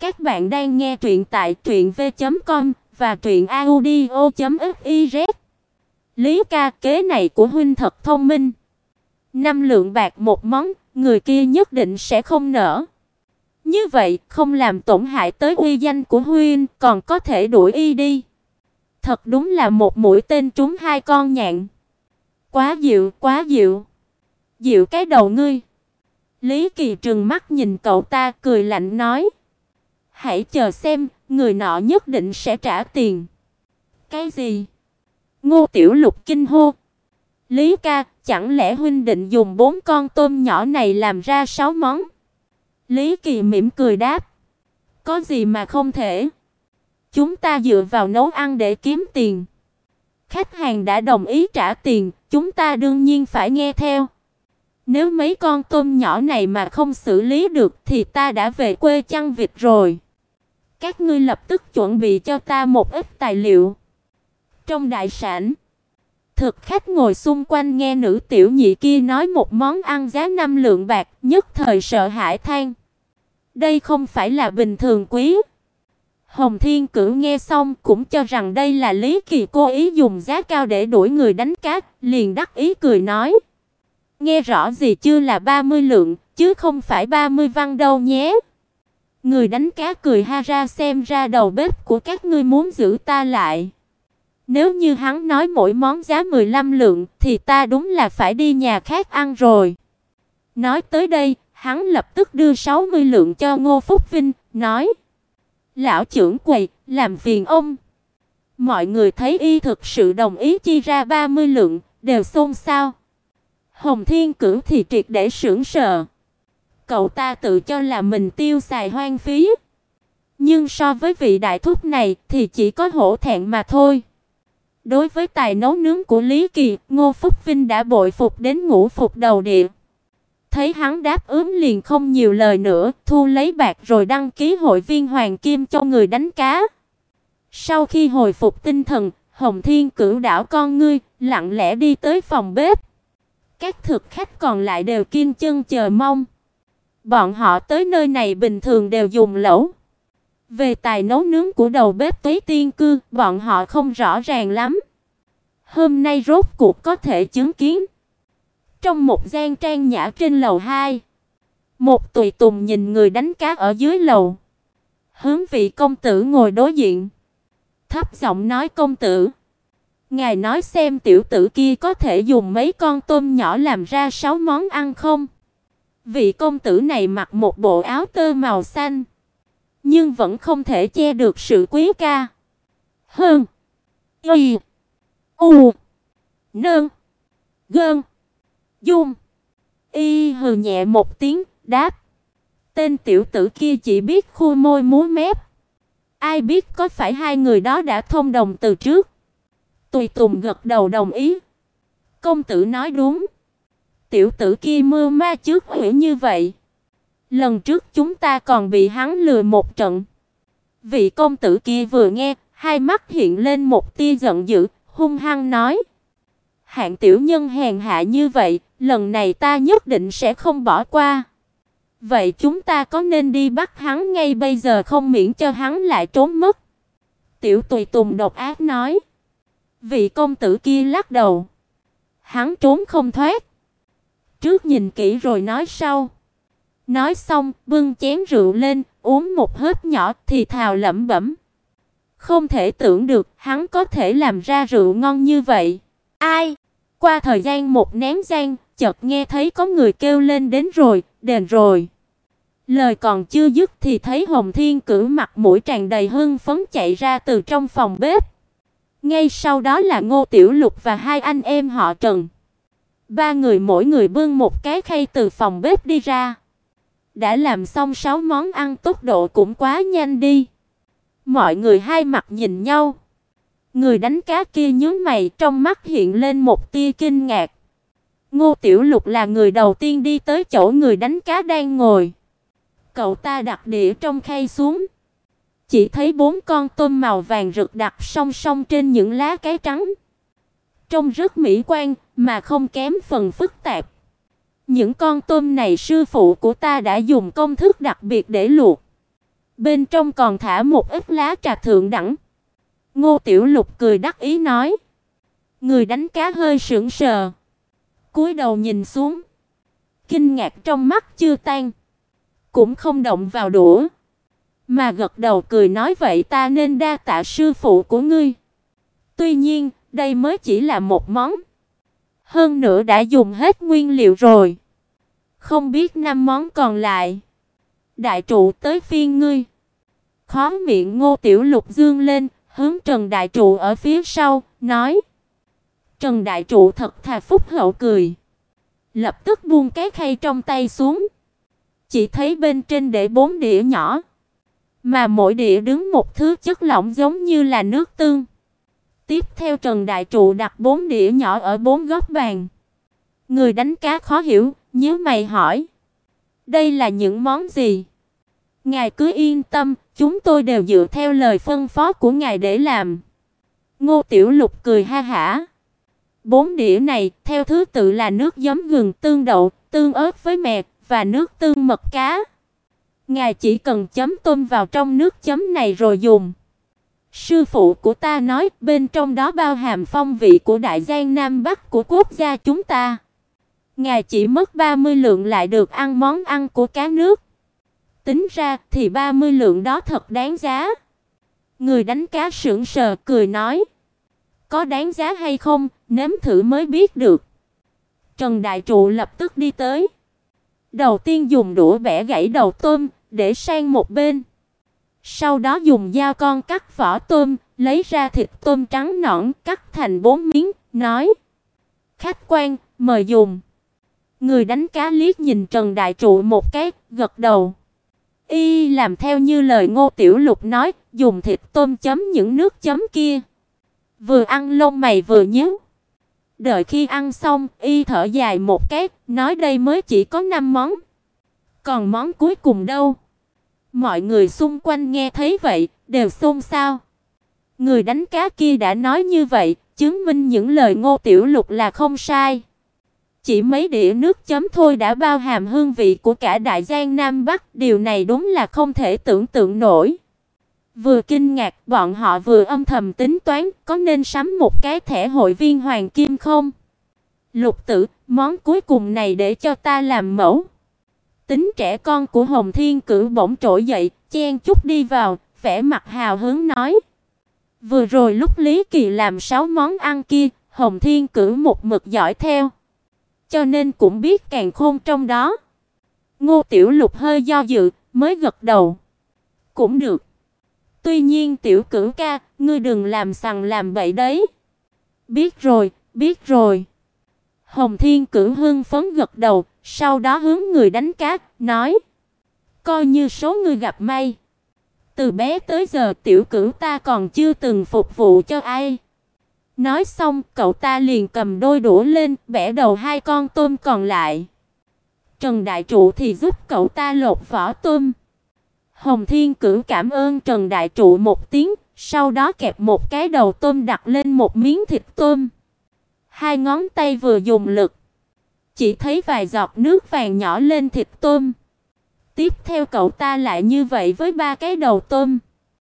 Các bạn đang nghe truyện tại truyệnv.com và truyệnaudio.fiz. Lý ca kế này của huynh thật thông minh. Năm lượng bạc một món, người kia nhất định sẽ không nỡ. Như vậy, không làm tổn hại tới uy danh của huynh, còn có thể đuổi y đi. Thật đúng là một mũi tên trúng hai con nhạn. Quá dịu, quá dịu. Dịu cái đầu ngươi. Lý Kỳ trừng mắt nhìn cậu ta cười lạnh nói: "Hãy chờ xem, người nọ nhất định sẽ trả tiền." "Cái gì?" Ngô Tiểu Lục kinh hô. "Lý ca, chẳng lẽ huynh định dùng bốn con tôm nhỏ này làm ra sáu món?" Lý Kỳ mỉm cười đáp: "Có gì mà không thể? Chúng ta dựa vào nấu ăn để kiếm tiền." Khách hàng đã đồng ý trả tiền, chúng ta đương nhiên phải nghe theo. Nếu mấy con tôm nhỏ này mà không xử lý được thì ta đã về quê chăn vịt rồi. Các ngươi lập tức chuẩn bị cho ta một ít tài liệu. Trong đại sảnh, thực khách ngồi xung quanh nghe nữ tiểu nhị kia nói một món ăn giá năm lượng bạc, nhất thời sợ hãi than. Đây không phải là bình thường quý. Hồng Thiên Cửu nghe xong cũng cho rằng đây là Lý Kỳ cố ý dùng giá cao để đuổi người đánh cát liền đắc ý cười nói: Nghe rõ gì chưa là 30 lượng, chứ không phải 30 văn đâu nhé. Người đánh cá cười ha ra xem ra đầu bếp của các ngươi muốn giữ ta lại. Nếu như hắn nói mỗi món giá 15 lượng thì ta đúng là phải đi nhà khác ăn rồi. Nói tới đây, hắn lập tức đưa 60 lượng cho Ngô Phúc Vinh, nói: "Lão trưởng quầy, làm phiền ông." Mọi người thấy y thực sự đồng ý chi ra 30 lượng, đều xôn xao. Hồng Thiên Cửu thì triệt để sững sờ. Cậu ta tự cho là mình tiêu xài hoang phí, nhưng so với vị đại thúc này thì chỉ có hổ thẹn mà thôi. Đối với tài nấu nướng của Lý Kỳ, Ngô Phúc Vinh đã bội phục đến ngũ phục đầu địa. Thấy hắn đáp ứng liền không nhiều lời nữa, thu lấy bạc rồi đăng ký hội viên hoàng kim cho người đánh cá. Sau khi hồi phục tinh thần, Hồng Thiên Cửu đảo con ngươi, lặng lẽ đi tới phòng bếp. Các thực khách còn lại đều kiên chân chờ mong. Bọn họ tới nơi này bình thường đều dùng lẩu. Về tài nấu nướng của đầu bếp Tuế Tiên cư, bọn họ không rõ ràng lắm. Hôm nay rốt cuộc có thể chứng kiến. Trong một gian trang nhã trên lầu 2, một tùy tùng nhìn người đánh cá ở dưới lầu. Hướng vị công tử ngồi đối diện, thấp giọng nói công tử, Ngài nói xem tiểu tử kia có thể dùng mấy con tôm nhỏ làm ra sáu món ăn không? Vị công tử này mặc một bộ áo tơ màu xanh, nhưng vẫn không thể che được sự quý ca. Hơn. Y. U. Nương. Gơn. Dung. Y hừ nhẹ một tiếng, đáp. Tên tiểu tử kia chỉ biết khu môi múa mép. Ai biết có phải hai người đó đã thông đồng từ trước. Tùy Tùng gật đầu đồng ý. Công tử nói đúng. Tiểu tử kia mưa ma trước hủy như vậy. Lần trước chúng ta còn bị hắn lừa một trận. Vị công tử kia vừa nghe, hai mắt hiện lên một tia giận dữ, hung hăng nói: "Hạng tiểu nhân hèn hạ như vậy, lần này ta nhất định sẽ không bỏ qua." Vậy chúng ta có nên đi bắt hắn ngay bây giờ không miễn cho hắn lại trốn mất? Tiểu Tùy Tùng độc ác nói. Vị công tử kia lắc đầu. Hắn trốn không thoát. Trước nhìn kỹ rồi nói sau. Nói xong, bưng chén rượu lên, uống một hớp nhỏ thì thào lẩm bẩm. Không thể tưởng được hắn có thể làm ra rượu ngon như vậy. Ai? Qua thời gian một nén gian, chợt nghe thấy có người kêu lên đến rồi, đền rồi. Lời còn chưa dứt thì thấy Hồng Thiên Cử mặt mũi tràn đầy hưng phấn chạy ra từ trong phòng bếp. Ngay sau đó là Ngô Tiểu Lục và hai anh em họ Trần. Ba người mỗi người bưng một cái khay từ phòng bếp đi ra. Đã làm xong sáu món ăn tốc độ cũng quá nhanh đi. Mọi người hai mặt nhìn nhau. Người đánh cá kia nhướng mày, trong mắt hiện lên một tia kinh ngạc. Ngô Tiểu Lục là người đầu tiên đi tới chỗ người đánh cá đang ngồi. Cậu ta đặt đĩa trong khay xuống. Chỉ thấy bốn con tôm màu vàng rực đặt song song trên những lá cái trắng. Trông rất mỹ quan mà không kém phần phức tạp. Những con tôm này sư phụ của ta đã dùng công thức đặc biệt để luộc. Bên trong còn thả một ít lá trà thượng đẳng. Ngô Tiểu Lục cười đắc ý nói: Người đánh cá hơi sững sờ, cúi đầu nhìn xuống, kinh ngạc trong mắt chưa tan, cũng không động vào đũa, mà gật đầu cười nói vậy ta nên đa tạ sư phụ của ngươi. Tuy nhiên, đây mới chỉ là một món, hơn nữa đã dùng hết nguyên liệu rồi. Không biết năm món còn lại. Đại trụ tới phiên ngươi. Khó miệng Ngô Tiểu Lục dương lên, hướng Trần Đại trụ ở phía sau, nói: Trần Đại Trụ thật thà phúc hậu cười, lập tức buông cái khay trong tay xuống. Chỉ thấy bên trên để bốn đĩa nhỏ, mà mỗi đĩa đứng một thứ chất lỏng giống như là nước tương. Tiếp theo Trần Đại Trụ đặt bốn đĩa nhỏ ở bốn góc bàn. Người đánh cá khó hiểu, nhíu mày hỏi: "Đây là những món gì?" "Ngài cứ yên tâm, chúng tôi đều dựa theo lời phân phó của ngài để làm." Ngô Tiểu Lục cười ha hả. Bốn đĩa này theo thứ tự là nước giấm gừng, tương đậu, tương ớt với mè và nước tương mật cá. Ngài chỉ cần chấm tôm vào trong nước chấm này rồi dùng. Sư phụ của ta nói bên trong đó bao hàm phong vị của đại giang nam bắc của quốc gia chúng ta. Ngài chỉ mất 30 lượng lại được ăn món ăn của cá nước. Tính ra thì 30 lượng đó thật đáng giá. Người đánh cá sững sờ cười nói: "Có đáng giá hay không, nếm thử mới biết được." Trần Đại Trụ lập tức đi tới. Đầu tiên dùng đũa bẻ gãy đầu tôm, để sang một bên. Sau đó dùng dao con cắt vỏ tôm, lấy ra thịt tôm trắng nõn, cắt thành bốn miếng, nói: "Khách quan, mời dùng." Người đánh cá liếc nhìn Trần Đại Trụ một cái, gật đầu. Y làm theo như lời Ngô Tiểu Lục nói, dùng thịt tôm chấm những nước chấm kia. Vừa ăn lông mày vừa nhíu. Đợi khi ăn xong, y thở dài một cái, nói đây mới chỉ có 5 món. Còn món cuối cùng đâu? Mọi người xung quanh nghe thấy vậy, đều xôn xao. Người đánh cá kia đã nói như vậy, chứng minh những lời Ngô Tiểu Lục là không sai. Chỉ mấy đĩa nước chấm thôi đã bao hàm hương vị của cả đại giang Nam Bắc, điều này đúng là không thể tưởng tượng nổi. Vừa kinh ngạc, bọn họ vừa âm thầm tính toán có nên sắm một cái thẻ hội viên hoàng kim không? Lục Tử, món cuối cùng này để cho ta làm mẫu. Tính trẻ con của Hồng Thiên Cửu bỗng trỗi dậy, chen chút đi vào, vẻ mặt hào hứng nói: "Vừa rồi lúc Lý Kỳ làm sáu món ăn kia, Hồng Thiên Cửu một mực dõi theo, cho nên cũng biết càng khôn trong đó." Ngô Tiểu Lục hơi do dự, mới gật đầu. "Cũng được." Tuy nhiên tiểu cửu ca, ngươi đừng làm sằng làm bậy đấy. Biết rồi, biết rồi. Hồng Thiên Cửu hưng phấn gật đầu, sau đó hướng người đánh cá, nói: "Coi như số ngươi gặp may. Từ bé tới giờ tiểu cửu ta còn chưa từng phục vụ cho ai." Nói xong, cậu ta liền cầm đôi đũa lên, bẻ đầu hai con tôm còn lại. Trần Đại Trụ thì giúp cậu ta lột vỏ tôm. Hồng Thiên Cửu cảm ơn Trần Đại Trụ một tiếng, sau đó kẹp một cái đầu tôm đặt lên một miếng thịt tôm. Hai ngón tay vừa dùng lực, chỉ thấy vài giọt nước vàng nhỏ lên thịt tôm. Tiếp theo cậu ta lại như vậy với ba cái đầu tôm.